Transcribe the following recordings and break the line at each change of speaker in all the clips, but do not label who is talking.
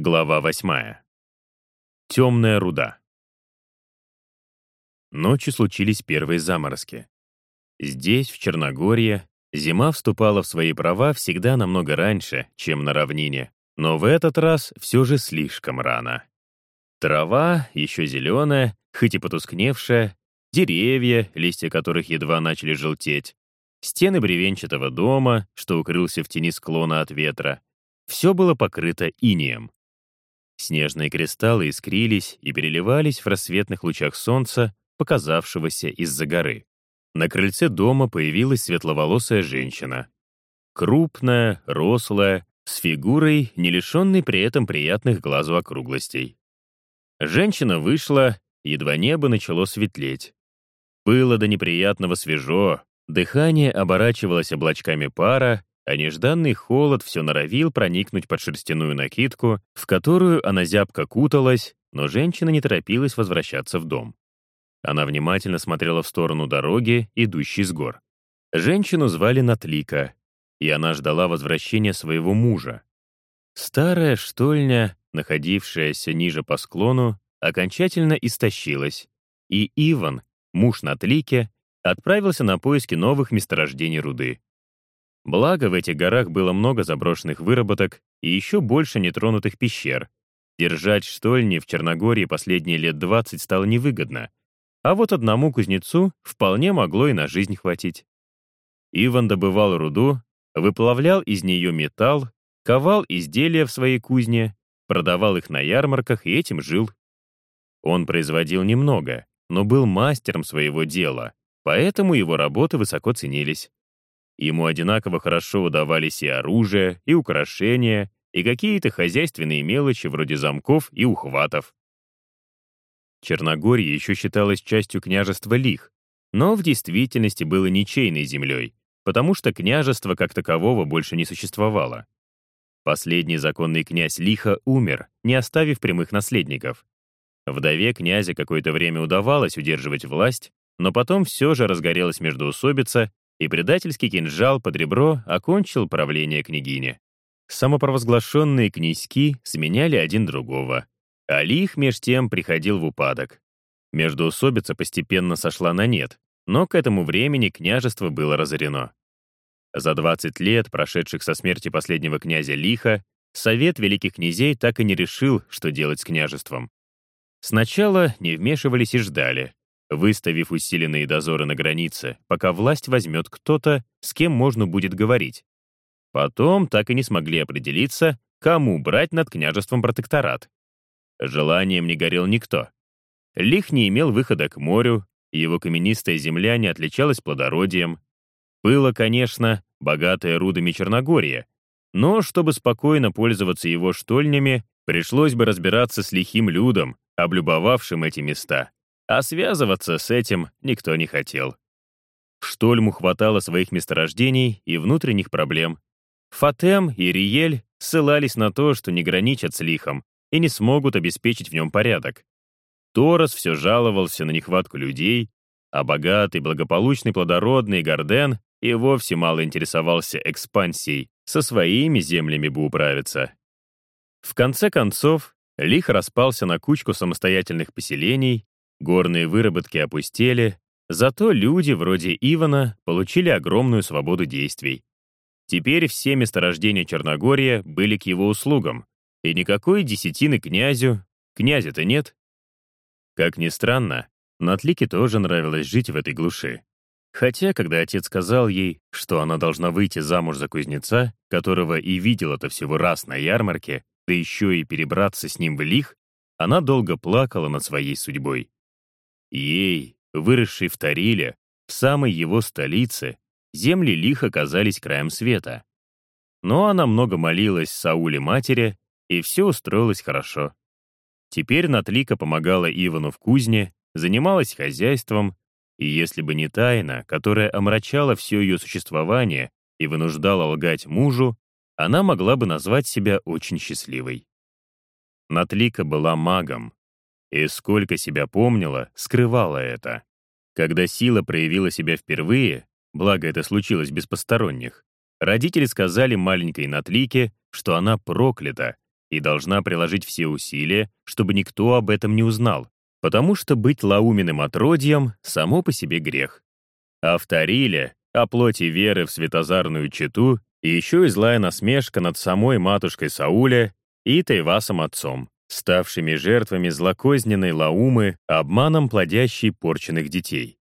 Глава восьмая. Темная руда. Ночью случились первые заморозки. Здесь, в Черногории, зима вступала в свои права всегда намного раньше, чем на равнине, но в этот раз все же слишком рано. Трава, еще зеленая, хоть и потускневшая, деревья, листья которых едва начали желтеть, стены бревенчатого дома, что укрылся в тени склона от ветра, все было покрыто инеем. Снежные кристаллы искрились и переливались в рассветных лучах солнца, показавшегося из-за горы. На крыльце дома появилась светловолосая женщина. Крупная, рослая, с фигурой, не лишенной при этом приятных глазу округлостей. Женщина вышла, едва небо начало светлеть. Было до неприятного свежо, дыхание оборачивалось облачками пара, а нежданный холод все норовил проникнуть под шерстяную накидку, в которую она зябко куталась, но женщина не торопилась возвращаться в дом. Она внимательно смотрела в сторону дороги, идущей с гор. Женщину звали Натлика, и она ждала возвращения своего мужа. Старая штольня, находившаяся ниже по склону, окончательно истощилась, и Иван, муж Натлики, отправился на поиски новых месторождений руды. Благо, в этих горах было много заброшенных выработок и еще больше нетронутых пещер. Держать штольни в Черногории последние лет 20 стало невыгодно, а вот одному кузнецу вполне могло и на жизнь хватить. Иван добывал руду, выплавлял из нее металл, ковал изделия в своей кузне, продавал их на ярмарках и этим жил. Он производил немного, но был мастером своего дела, поэтому его работы высоко ценились. Ему одинаково хорошо удавались и оружие, и украшения, и какие-то хозяйственные мелочи вроде замков и ухватов. Черногория еще считалась частью княжества Лих, но в действительности было ничейной землей, потому что княжества как такового больше не существовало. Последний законный князь Лиха умер, не оставив прямых наследников. Вдове князя какое-то время удавалось удерживать власть, но потом все же разгорелась междоусобица, и предательский кинжал под ребро окончил правление княгини. Самопровозглашенные князьки сменяли один другого. Алих меж тем приходил в упадок. Междоусобица постепенно сошла на нет, но к этому времени княжество было разорено. За 20 лет, прошедших со смерти последнего князя Лиха, Совет Великих Князей так и не решил, что делать с княжеством. Сначала не вмешивались и ждали, выставив усиленные дозоры на границе, пока власть возьмет кто-то, с кем можно будет говорить. Потом так и не смогли определиться, кому брать над княжеством протекторат. Желанием не горел никто. Лих не имел выхода к морю, его каменистая земля не отличалась плодородием. Было, конечно, богатая рудами Черногория, но чтобы спокойно пользоваться его штольнями, пришлось бы разбираться с лихим людом, облюбовавшим эти места а связываться с этим никто не хотел. Штольму хватало своих месторождений и внутренних проблем. Фатем и Риель ссылались на то, что не граничат с лихом и не смогут обеспечить в нем порядок. Торос все жаловался на нехватку людей, а богатый, благополучный, плодородный Горден и вовсе мало интересовался экспансией, со своими землями бы управиться. В конце концов, Лих распался на кучку самостоятельных поселений, Горные выработки опустели, зато люди вроде Ивана получили огромную свободу действий. Теперь все месторождения Черногория были к его услугам, и никакой десятины князю, князя-то нет. Как ни странно, Натлике тоже нравилось жить в этой глуши. Хотя, когда отец сказал ей, что она должна выйти замуж за кузнеца, которого и видела-то всего раз на ярмарке, да еще и перебраться с ним в лих, она долго плакала над своей судьбой. Ей, выросшей в Тариле, в самой его столице, земли лихо казались краем света. Но она много молилась Сауле матери, и все устроилось хорошо. Теперь Натлика помогала Ивану в кузне, занималась хозяйством, и если бы не тайна, которая омрачала все ее существование и вынуждала лгать мужу, она могла бы назвать себя очень счастливой. Натлика была магом, и сколько себя помнила, скрывала это. Когда сила проявила себя впервые, благо это случилось без посторонних, родители сказали маленькой Натлике, что она проклята, и должна приложить все усилия, чтобы никто об этом не узнал, потому что быть лауменным отродьем — само по себе грех. А в Тариле, о плоти веры в светозарную чету, и еще и злая насмешка над самой матушкой Сауля и Тайвасом отцом, ставшими жертвами злокозненной Лаумы, обманом плодящей порченных детей.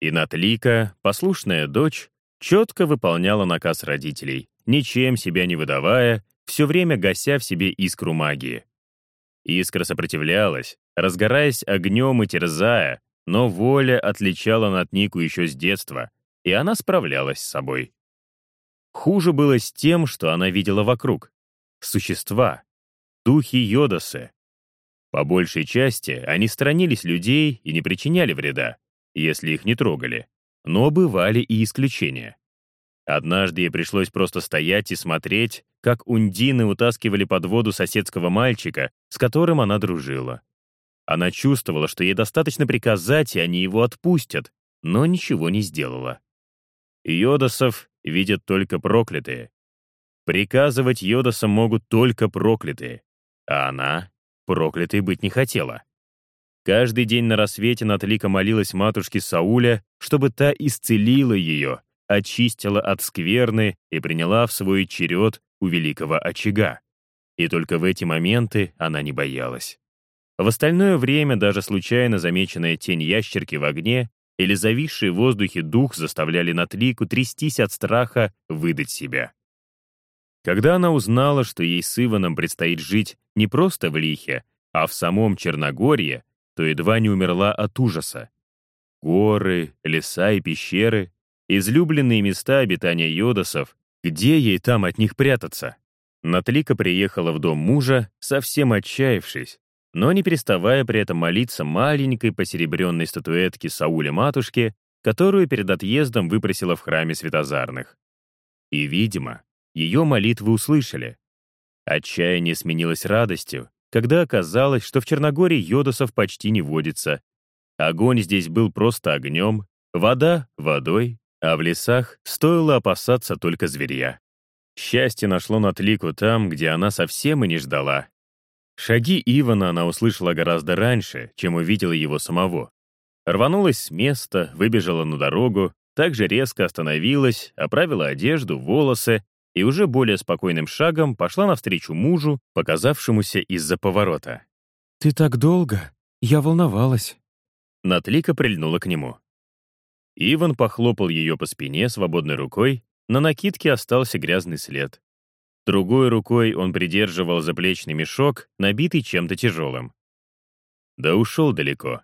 И Натлика, послушная дочь, четко выполняла наказ родителей, ничем себя не выдавая, все время гася в себе искру магии. Искра сопротивлялась, разгораясь огнем и терзая, но воля отличала Натнику еще с детства, и она справлялась с собой. Хуже было с тем, что она видела вокруг. Существа, духи Йодосы. По большей части они сторонились людей и не причиняли вреда, если их не трогали. Но бывали и исключения. Однажды ей пришлось просто стоять и смотреть, как ундины утаскивали под воду соседского мальчика, с которым она дружила. Она чувствовала, что ей достаточно приказать, и они его отпустят, но ничего не сделала. Йодосов видят только проклятые. Приказывать Йодосам могут только проклятые, а она проклятой быть не хотела. Каждый день на рассвете Натлика молилась матушке Сауля, чтобы та исцелила ее, очистила от скверны и приняла в свой черед у великого очага. И только в эти моменты она не боялась. В остальное время даже случайно замеченная тень ящерки в огне или зависший в воздухе дух заставляли Натлику трястись от страха выдать себя. Когда она узнала, что ей с Иваном предстоит жить не просто в Лихе, а в самом Черногорье, то едва не умерла от ужаса. Горы, леса и пещеры — излюбленные места обитания йодосов, где ей там от них прятаться? Натлика приехала в дом мужа, совсем отчаявшись, но не переставая при этом молиться маленькой посеребренной статуэтке Сауля матушки, которую перед отъездом выпросила в храме Светозарных. И, видимо, ее молитвы услышали. Отчаяние сменилось радостью, когда оказалось, что в Черногории йодосов почти не водится. Огонь здесь был просто огнем, вода — водой, а в лесах стоило опасаться только зверя. Счастье нашло Натлику там, где она совсем и не ждала. Шаги Ивана она услышала гораздо раньше, чем увидела его самого. Рванулась с места, выбежала на дорогу, также резко остановилась, оправила одежду, волосы и уже более спокойным шагом пошла навстречу мужу, показавшемуся из-за поворота.
«Ты так долго? Я волновалась».
Натлика прильнула к нему. Иван похлопал ее по спине свободной рукой, на накидке остался грязный след. Другой рукой он придерживал заплечный мешок, набитый чем-то тяжелым. Да ушел далеко.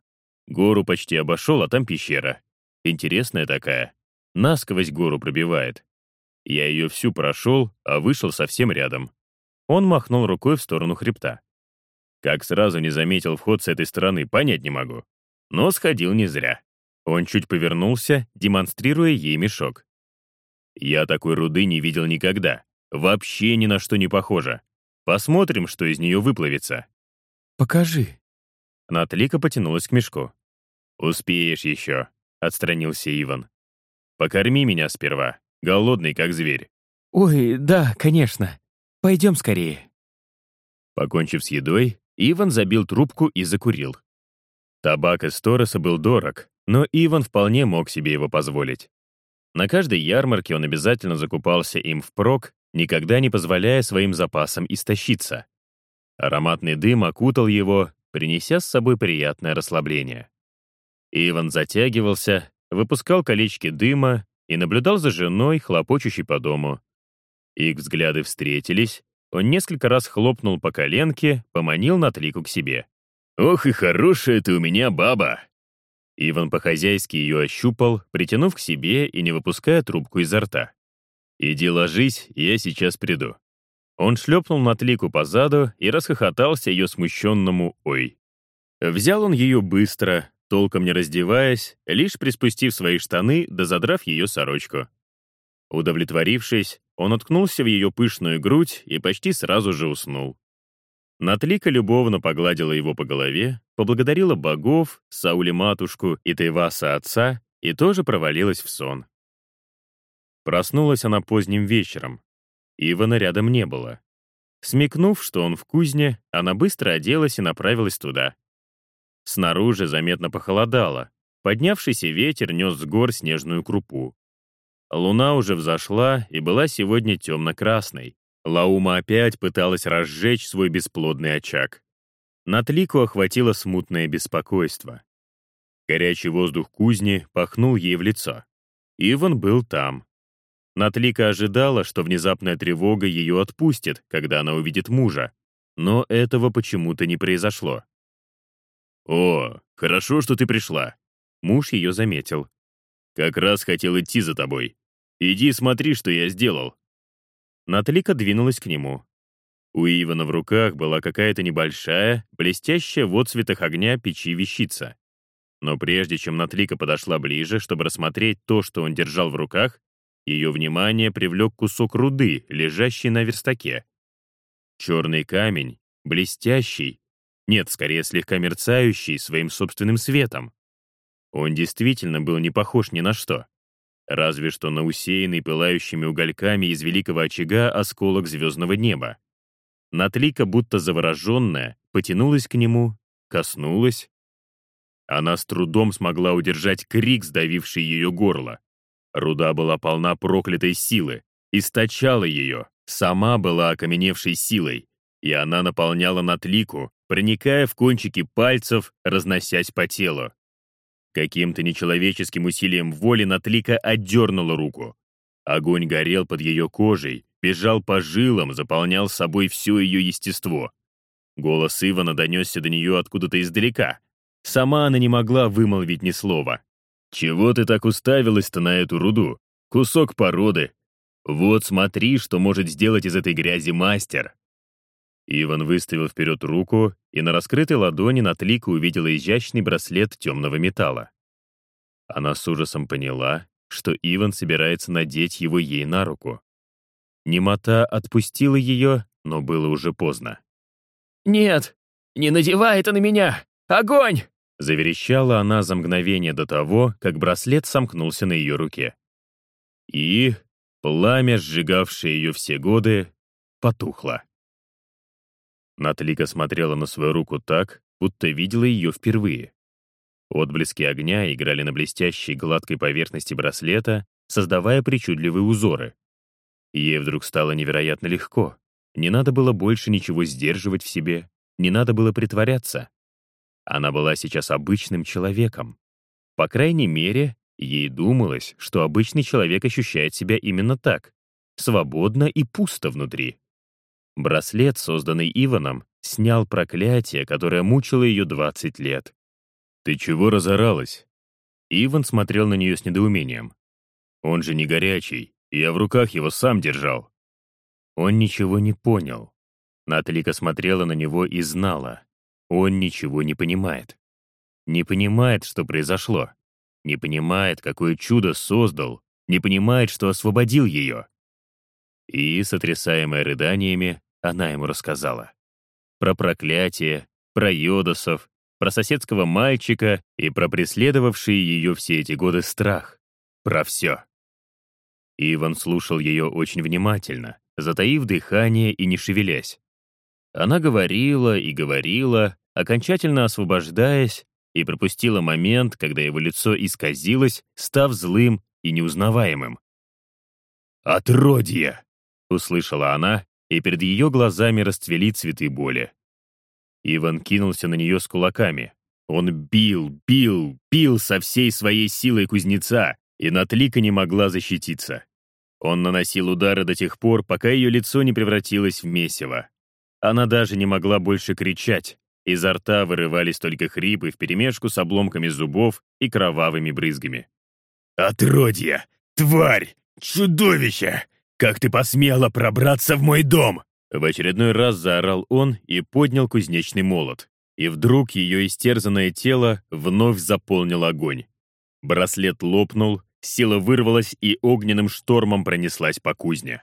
Гору почти обошел, а там пещера. Интересная такая. Насквозь гору пробивает. Я ее всю прошел, а вышел совсем рядом. Он махнул рукой в сторону хребта. Как сразу не заметил вход с этой стороны, понять не могу. Но сходил не зря. Он чуть повернулся, демонстрируя ей мешок. Я такой руды не видел никогда. Вообще ни на что не похоже. Посмотрим, что из нее выплавится.
«Покажи».
Натлика потянулась к мешку. «Успеешь еще», — отстранился Иван. «Покорми меня сперва, голодный как зверь».
«Ой, да, конечно. Пойдем скорее».
Покончив с едой, Иван забил трубку и закурил. Табак из Тороса был дорог, но Иван вполне мог себе его позволить. На каждой ярмарке он обязательно закупался им впрок, никогда не позволяя своим запасам истощиться. Ароматный дым окутал его, принеся с собой приятное расслабление. Иван затягивался, выпускал колечки дыма и наблюдал за женой, хлопочущей по дому. Их взгляды встретились, он несколько раз хлопнул по коленке, поманил Натлику к себе. «Ох и хорошая ты у меня баба!» Иван по-хозяйски ее ощупал, притянув к себе и не выпуская трубку изо рта. «Иди ложись, я сейчас приду». Он шлепнул на тлику по заду и расхохотался ее смущенному «Ой». Взял он ее быстро, толком не раздеваясь, лишь приспустив свои штаны да задрав ее сорочку. Удовлетворившись, он уткнулся в ее пышную грудь и почти сразу же уснул. Натлика любовно погладила его по голове, поблагодарила богов, Саули матушку и Тайваса отца и тоже провалилась в сон. Проснулась она поздним вечером. Ивана рядом не было. Смекнув, что он в кузне, она быстро оделась и направилась туда. Снаружи заметно похолодало. Поднявшийся ветер нес с гор снежную крупу. Луна уже взошла и была сегодня темно-красной. Лаума опять пыталась разжечь свой бесплодный очаг. Натлику охватило смутное беспокойство. Горячий воздух кузни пахнул ей в лицо. Иван был там. Натлика ожидала, что внезапная тревога ее отпустит, когда она увидит мужа, но этого почему-то не произошло. «О, хорошо, что ты пришла!» Муж ее заметил. «Как раз хотел идти за тобой. Иди смотри, что я сделал». Натлика двинулась к нему. У Ивана в руках была какая-то небольшая, блестящая в отцветах огня печи вещица. Но прежде чем Натлика подошла ближе, чтобы рассмотреть то, что он держал в руках, ее внимание привлек кусок руды, лежащий на верстаке. Черный камень, блестящий, нет, скорее слегка мерцающий своим собственным светом. Он действительно был не похож ни на что. Разве что на усеянный пылающими угольками из великого очага осколок звездного неба. Натлика, будто завороженная, потянулась к нему, коснулась. Она с трудом смогла удержать крик, сдавивший ее горло. Руда была полна проклятой силы, источала ее, сама была окаменевшей силой, и она наполняла Натлику, проникая в кончики пальцев, разносясь по телу. Каким-то нечеловеческим усилием воли Натлика отдернула руку. Огонь горел под ее кожей, бежал по жилам, заполнял собой все ее естество. Голос Ивана донесся до нее откуда-то издалека. Сама она не могла вымолвить ни слова. «Чего ты так уставилась-то на эту руду? Кусок породы. Вот смотри, что может сделать из этой грязи мастер». Иван выставил вперед руку, и на раскрытой ладони Натлика увидела изящный браслет темного металла. Она с ужасом поняла, что Иван собирается надеть его ей на руку. Немота отпустила ее, но было уже поздно.
«Нет, не надевай это на меня! Огонь!»
Заверещала она за мгновение до того, как браслет сомкнулся на ее руке. И пламя, сжигавшее ее все годы, потухло. Натлика смотрела на свою руку так, будто видела ее впервые. Отблески огня играли на блестящей гладкой поверхности браслета, создавая причудливые узоры. Ей вдруг стало невероятно легко. Не надо было больше ничего сдерживать в себе, не надо было притворяться. Она была сейчас обычным человеком. По крайней мере, ей думалось, что обычный человек ощущает себя именно так, свободно и пусто внутри. Браслет, созданный Иваном, снял проклятие, которое мучило ее 20 лет. «Ты чего разоралась?» Иван смотрел на нее с недоумением. «Он же не горячий, я в руках его сам держал». Он ничего не понял. Наталика смотрела на него и знала. Он ничего не понимает. Не понимает, что произошло. Не понимает, какое чудо создал. Не понимает, что освободил ее. И, сотрясаемая рыданиями, она ему рассказала. Про проклятие, про йодосов, про соседского мальчика и про преследовавший ее все эти годы страх. Про все. Иван слушал ее очень внимательно, затаив дыхание и не шевелясь. Она говорила и говорила, окончательно освобождаясь, и пропустила момент, когда его лицо исказилось, став злым и неузнаваемым. «Отродье!» — услышала она, и перед ее глазами расцвели цветы боли. Иван кинулся на нее с кулаками. Он бил, бил, бил со всей своей силой кузнеца, и Натлика не могла защититься. Он наносил удары до тех пор, пока ее лицо не превратилось в месиво. Она даже не могла больше кричать. Изо рта вырывались только хрипы вперемешку с обломками зубов и кровавыми брызгами. «Отродье! Тварь! Чудовище! Как ты посмела пробраться в мой дом?» В очередной раз заорал он и поднял кузнечный молот. И вдруг ее истерзанное тело вновь заполнил огонь. Браслет лопнул, сила вырвалась и огненным штормом пронеслась по кузне.